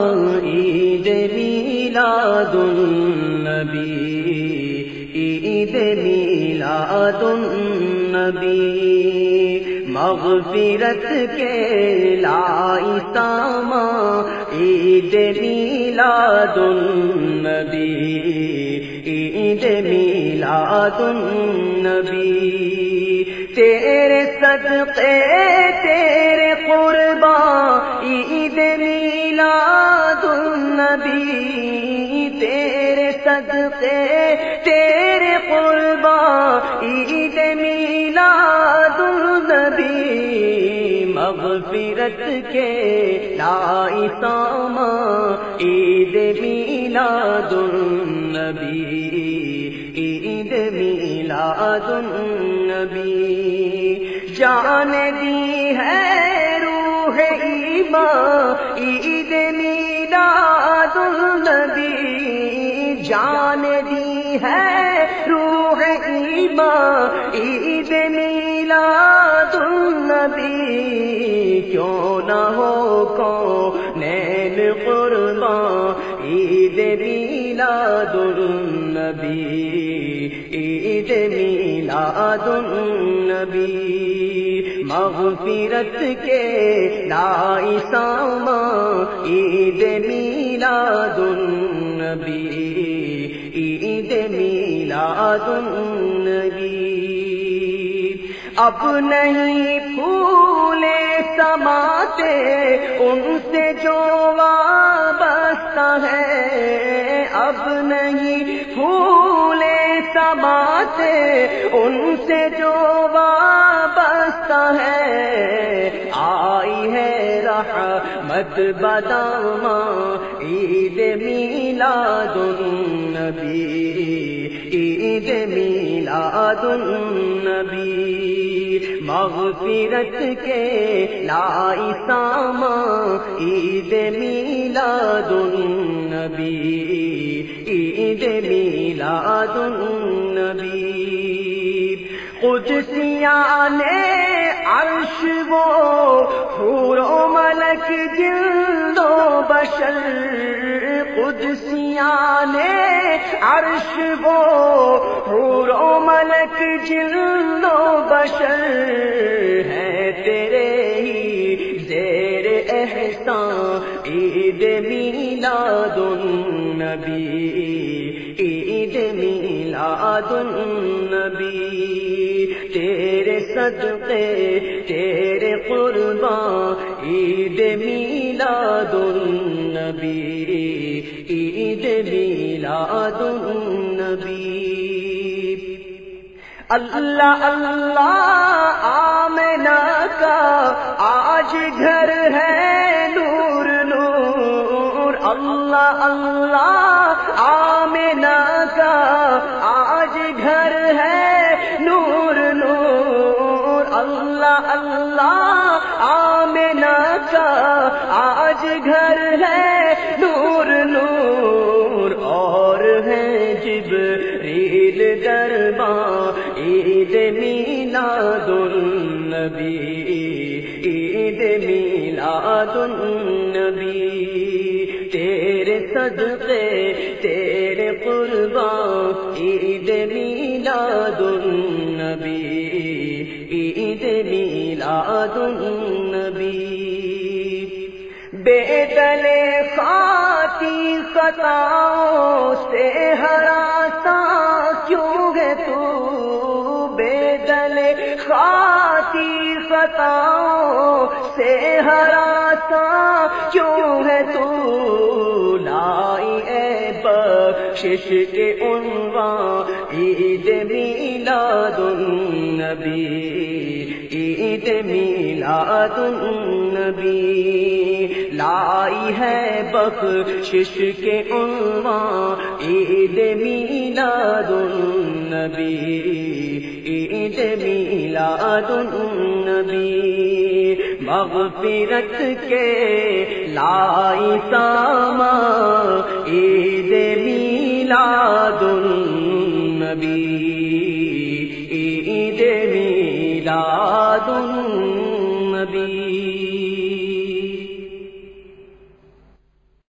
عید میلاد النبی، عید میلاد النبی، مغفرت کے لائی تاما عید میلاد النبی، عید میلاد النبی۔ تیرے صدقے، تیرے قربان صدقے تیرے قربان عید میلاد النبی مغفرت کے لائی ساما عید میلاد النبی عید میلاد النبی جان دی ہے روح ایمان، عید عید میلاد النبی کیوں نہ ہو کو نین قربان؟ عید میلاد النبی عید میلاد النبی مغفرت کے لائی ساما عید میلاد النبی عید میلاد النبی اب نہیں پھولے سماتے، ان سے جو وابستہ ہے، اب نہیں پھولے سماتے، ان سے جو وابستہ ہے، آئی ہے رحمت بدام عید میلاد النبی، عید میلاد النبی۔ مغفرت کے لائی ساما عید میلاد النبی، عید میلاد النبی۔ قدسیاں نے عرش وہ حور و ملک جلد و بشر قدسیاں نے عرش وہ حور و ملک جلد و بشر ہے تیرے ہی زیر احسان، عید میلاد النبی، عید میلاد النبی۔ تیرے صدقے، تیرے قربان عید میلاد النبی عید میلاد النبی اللہ اللہ آمنا کا آج گھر کا آج گھر ہے نور نور اور ہے جب ریل دربان عید میلاد النبی، عید میلاد النبی۔ تیرے صدقے، تیرے قربان، عید میلاد النبی، عید میلاد النبی۔ بے دلے خاتی خطاؤں سے ہراساں کیوں ہے تو بے دلے خاتی خطاؤں سے ہراساں کیوں ہے تو لائی اے بخشش کے عنوان عید میلاد النبی عید میلاد النبی لائی ہے بخشش کے عنوان عید میلاد النبی عید میلاد النبی مغفرت کے لائی ساما عید میلاد النبی اللہ